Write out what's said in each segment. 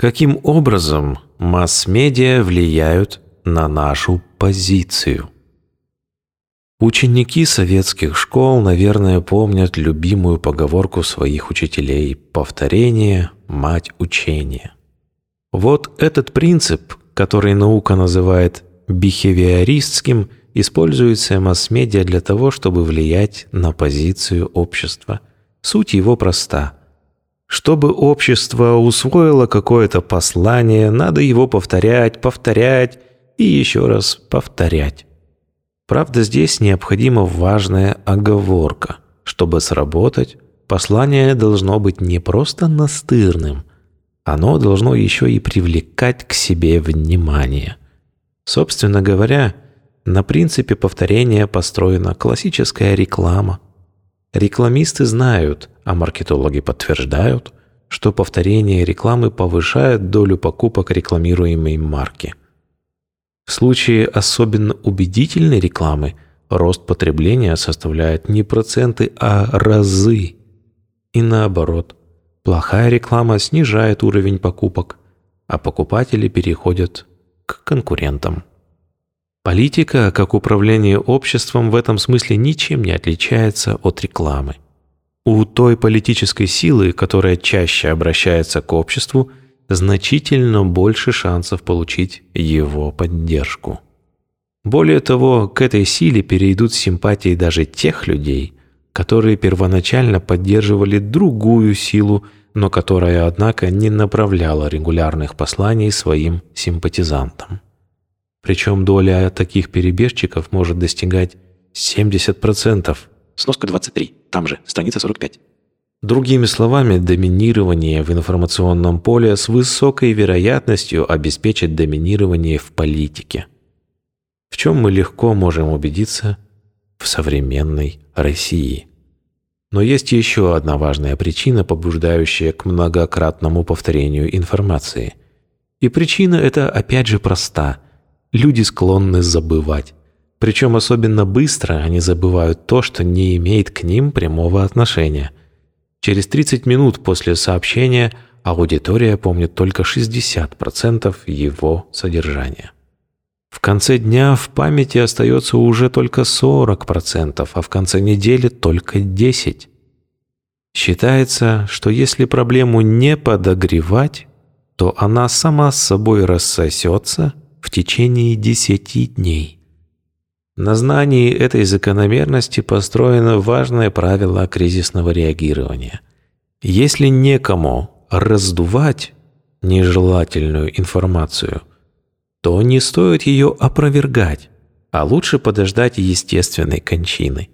Каким образом масс-медиа влияют на нашу позицию? Ученики советских школ, наверное, помнят любимую поговорку своих учителей «повторение – мать учения». Вот этот принцип, который наука называет бихевиористским, используется масс-медиа для того, чтобы влиять на позицию общества. Суть его проста – чтобы общество усвоило какое-то послание, надо его повторять, повторять и еще раз повторять. Правда, здесь необходима важная оговорка. Чтобы сработать, послание должно быть не просто настырным, оно должно еще и привлекать к себе внимание. Собственно говоря, на принципе повторения построена классическая реклама – Рекламисты знают, а маркетологи подтверждают, что повторение рекламы повышает долю покупок рекламируемой марки. В случае особенно убедительной рекламы рост потребления составляет не проценты, а разы. И наоборот, плохая реклама снижает уровень покупок, а покупатели переходят к конкурентам. Политика, как управление обществом, в этом смысле ничем не отличается от рекламы. У той политической силы, которая чаще обращается к обществу, значительно больше шансов получить его поддержку. Более того, к этой силе перейдут симпатии даже тех людей, которые первоначально поддерживали другую силу, но которая, однако, не направляла регулярных посланий своим симпатизантам. Причем доля таких перебежчиков может достигать 70%. Сноска 23. Там же, страница 45. Другими словами, доминирование в информационном поле с высокой вероятностью обеспечит доминирование в политике. В чем мы легко можем убедиться в современной России. Но есть еще одна важная причина, побуждающая к многократному повторению информации. И причина эта опять же проста – Люди склонны забывать. Причем особенно быстро они забывают то, что не имеет к ним прямого отношения. Через 30 минут после сообщения аудитория помнит только 60% его содержания. В конце дня в памяти остается уже только 40%, а в конце недели только 10%. Считается, что если проблему не подогревать, то она сама с собой рассосется в течение десяти дней. На знании этой закономерности построено важное правило кризисного реагирования. Если некому раздувать нежелательную информацию, то не стоит ее опровергать, а лучше подождать естественной кончины.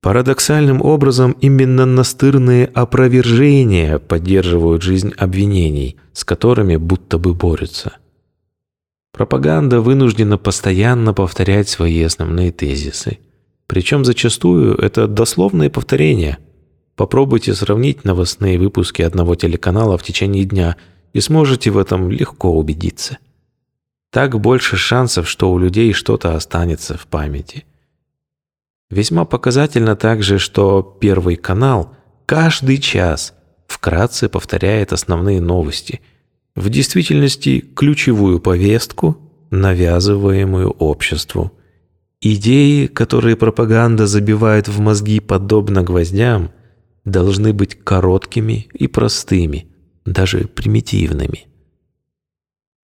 Парадоксальным образом именно настырные опровержения поддерживают жизнь обвинений, с которыми будто бы борются. Пропаганда вынуждена постоянно повторять свои основные тезисы. Причем зачастую это дословные повторения. Попробуйте сравнить новостные выпуски одного телеканала в течение дня и сможете в этом легко убедиться. Так больше шансов, что у людей что-то останется в памяти. Весьма показательно также, что Первый канал каждый час вкратце повторяет основные новости – в действительности ключевую повестку, навязываемую обществу. Идеи, которые пропаганда забивает в мозги подобно гвоздям, должны быть короткими и простыми, даже примитивными.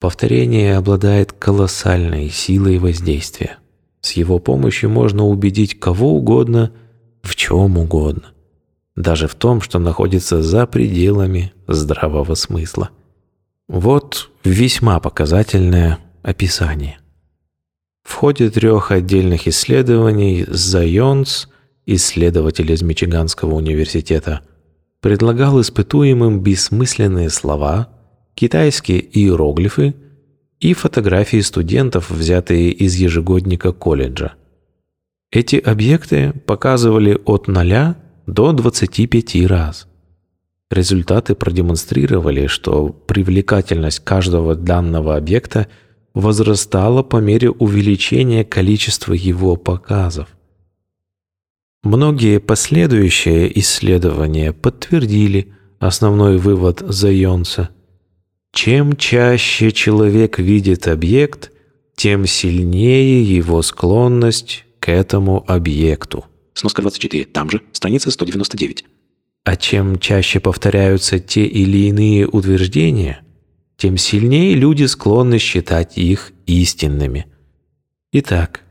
Повторение обладает колоссальной силой воздействия. С его помощью можно убедить кого угодно в чем угодно, даже в том, что находится за пределами здравого смысла. Вот весьма показательное описание. В ходе трех отдельных исследований Зайонс, исследователь из Мичиганского университета, предлагал испытуемым бессмысленные слова, китайские иероглифы и фотографии студентов, взятые из ежегодника колледжа. Эти объекты показывали от 0 до 25 раз – Результаты продемонстрировали, что привлекательность каждого данного объекта возрастала по мере увеличения количества его показов. Многие последующие исследования подтвердили основной вывод Зайонса. Чем чаще человек видит объект, тем сильнее его склонность к этому объекту. Сноска 24. Там же. Страница 199. А чем чаще повторяются те или иные утверждения, тем сильнее люди склонны считать их истинными. Итак,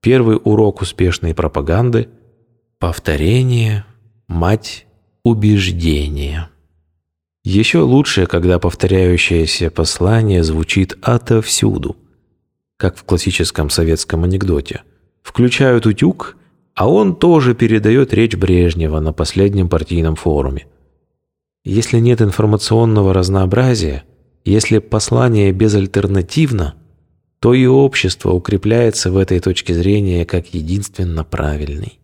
первый урок успешной пропаганды – повторение, мать убеждения. Еще лучше, когда повторяющееся послание звучит отовсюду, как в классическом советском анекдоте. Включают утюг, а он тоже передает речь Брежнева на последнем партийном форуме. Если нет информационного разнообразия, если послание безальтернативно, то и общество укрепляется в этой точке зрения как единственно правильный.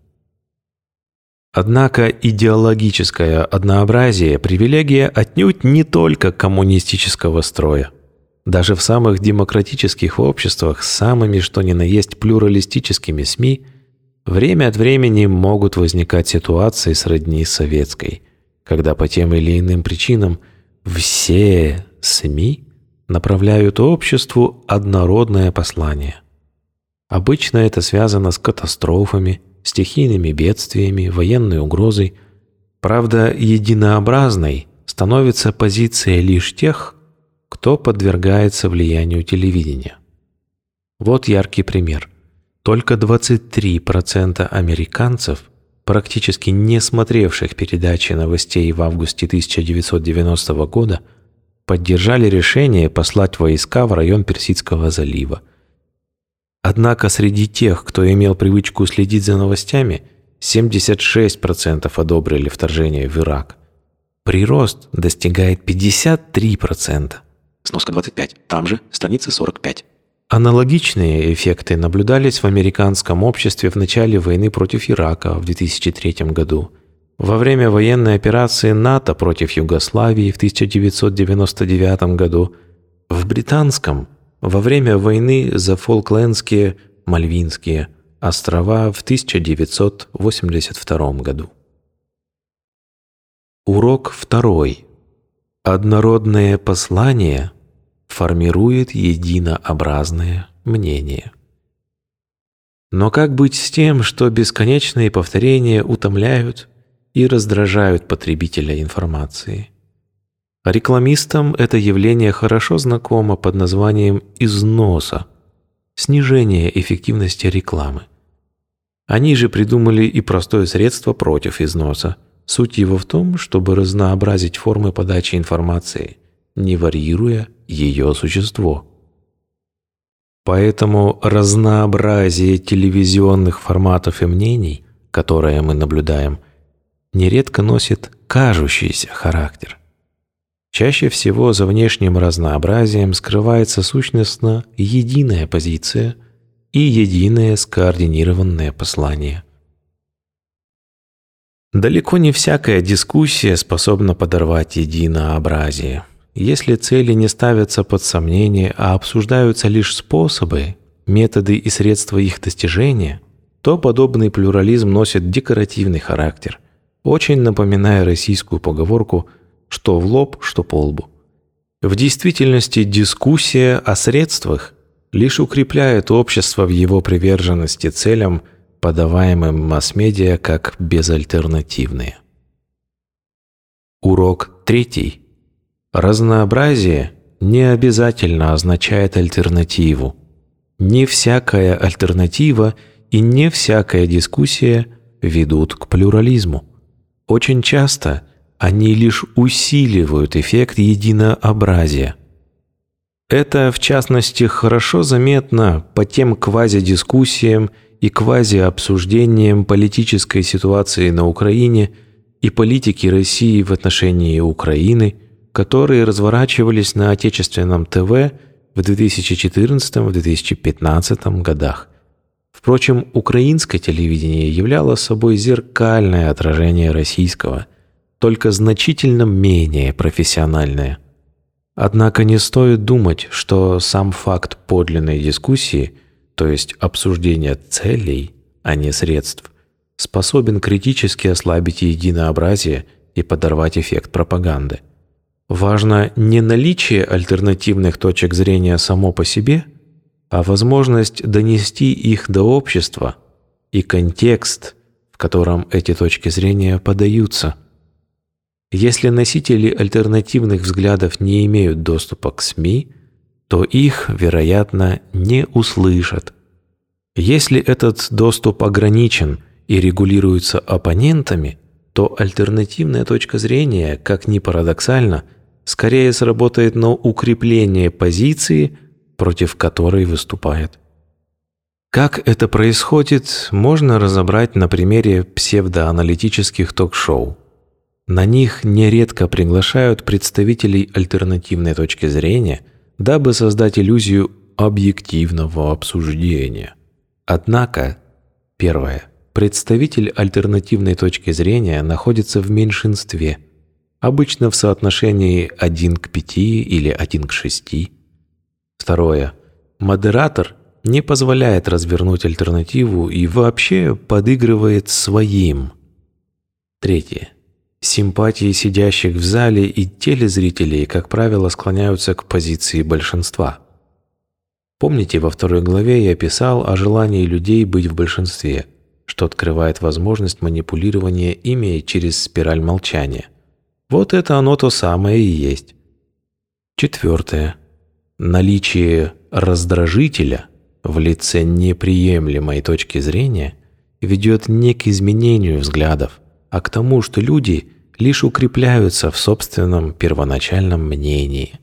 Однако идеологическое однообразие – привилегия отнюдь не только коммунистического строя. Даже в самых демократических обществах с самыми что ни на есть плюралистическими СМИ время от времени могут возникать ситуации сродни советской, когда по тем или иным причинам все СМИ направляют обществу однородное послание. Обычно это связано с катастрофами, стихийными бедствиями, военной угрозой. Правда, единообразной становится позиция лишь тех, кто подвергается влиянию телевидения. Вот яркий пример. Только 23% американцев, практически не смотревших передачи новостей в августе 1990 года, поддержали решение послать войска в район Персидского залива. Однако среди тех, кто имел привычку следить за новостями, 76% одобрили вторжение в Ирак. Прирост достигает 53%. Сноска 25. Там же. Страница 45. Аналогичные эффекты наблюдались в американском обществе в начале войны против Ирака в 2003 году – во время военной операции НАТО против Югославии в 1999 году, в британском во время войны за Фолклендские, Мальвинские острова в 1982 году. Урок второй. Однородное послание формирует единообразное мнение. Но как быть с тем, что бесконечные повторения утомляют и раздражают потребителя информации. Рекламистам это явление хорошо знакомо под названием износа, снижение эффективности рекламы. Они же придумали и простое средство против износа. Суть его в том, чтобы разнообразить формы подачи информации, не варьируя ее существо. Поэтому разнообразие телевизионных форматов и мнений, которое мы наблюдаем, нередко носит кажущийся характер. Чаще всего за внешним разнообразием скрывается сущностно единая позиция и единое скоординированное послание. Далеко не всякая дискуссия способна подорвать единообразие. Если цели не ставятся под сомнение, а обсуждаются лишь способы, методы и средства их достижения, то подобный плюрализм носит декоративный характер – очень напоминая российскую поговорку «что в лоб, что по лбу». В действительности дискуссия о средствах лишь укрепляет общество в его приверженности целям, подаваемым масс-медиа как безальтернативные. Урок третий. Разнообразие не обязательно означает альтернативу. Не всякая альтернатива и не всякая дискуссия ведут к плюрализму. Очень часто они лишь усиливают эффект единообразия. Это, в частности, хорошо заметно по тем квазидискуссиям и квазиобсуждениям политической ситуации на Украине и политики России в отношении Украины, которые разворачивались на отечественном ТВ в 2014-2015 годах – Впрочем, украинское телевидение являло собой зеркальное отражение российского, только значительно менее профессиональное. Однако не стоит думать, что сам факт подлинной дискуссии, то есть обсуждения целей, а не средств, способен критически ослабить единообразие и подорвать эффект пропаганды. Важно не наличие альтернативных точек зрения само по себе, а возможность донести их до общества и контекст, в котором эти точки зрения подаются. Если носители альтернативных взглядов не имеют доступа к СМИ, то их, вероятно, не услышат. Если этот доступ ограничен и регулируется оппонентами, то альтернативная точка зрения, как ни парадоксально – скорее сработает на укрепление позиции, против которой выступает. Как это происходит, можно разобрать на примере псевдоаналитических ток-шоу. На них нередко приглашают представителей альтернативной точки зрения, дабы создать иллюзию объективного обсуждения. Однако, первое, представитель альтернативной точки зрения находится в меньшинстве – обычно в соотношении 1 к 5 или 1 к 6. Второе. Модератор не позволяет развернуть альтернативу и вообще подыгрывает своим. Третье. Симпатии сидящих в зале и телезрителей, как правило, склоняются к позиции большинства. Помните, во второй главе я писал о желании людей быть в большинстве, что открывает возможность манипулирования ими через спираль молчания – вот это оно то самое и есть. Четвертое. Наличие раздражителя в лице неприемлемой точки зрения ведет не к изменению взглядов, а к тому, что люди лишь укрепляются в собственном первоначальном мнении.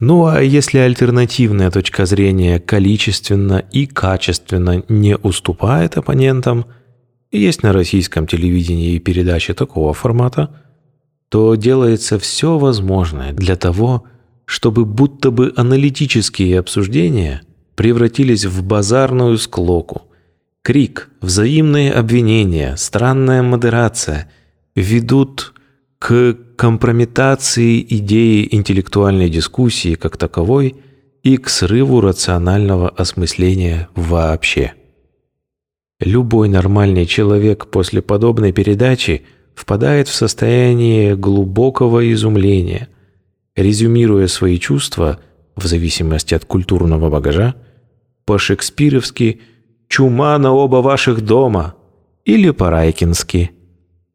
Ну а если альтернативная точка зрения количественно и качественно не уступает оппонентам, есть на российском телевидении передачи такого формата – то делается все возможное для того, чтобы будто бы аналитические обсуждения превратились в базарную склоку. Крик, взаимные обвинения, странная модерация ведут к компрометации идеи интеллектуальной дискуссии как таковой и к срыву рационального осмысления вообще. Любой нормальный человек после подобной передачи – впадает в состояние глубокого изумления, резюмируя свои чувства, в зависимости от культурного багажа, по-шекспировски «чума на оба ваших дома» или по-райкински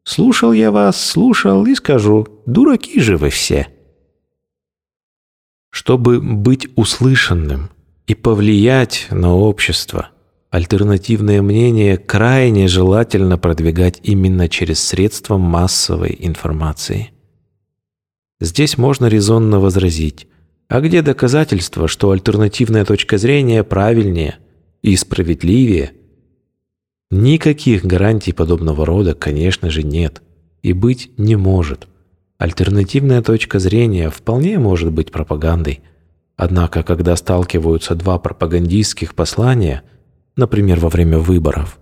«слушал я вас, слушал и скажу, дураки же вы все». Чтобы быть услышанным и повлиять на общество – Альтернативное мнение крайне желательно продвигать именно через средства массовой информации. Здесь можно резонно возразить, а где доказательства, что альтернативная точка зрения правильнее и справедливее? Никаких гарантий подобного рода, конечно же, нет и быть не может. Альтернативная точка зрения вполне может быть пропагандой. Однако, когда сталкиваются два пропагандистских послания – например, во время выборов,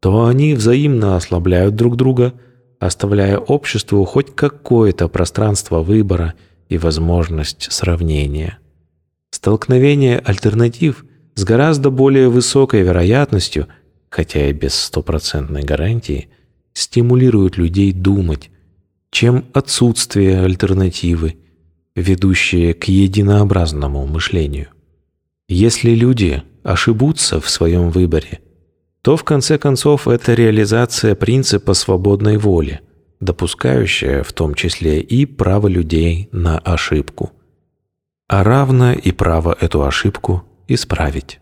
то они взаимно ослабляют друг друга, оставляя обществу хоть какое-то пространство выбора и возможность сравнения. Столкновение альтернатив с гораздо более высокой вероятностью, хотя и без стопроцентной гарантии, стимулирует людей думать, чем отсутствие альтернативы, ведущее к единообразному мышлению. Если люди ошибутся в своем выборе, то в конце концов это реализация принципа свободной воли, допускающая в том числе и право людей на ошибку, а равно и право эту ошибку исправить.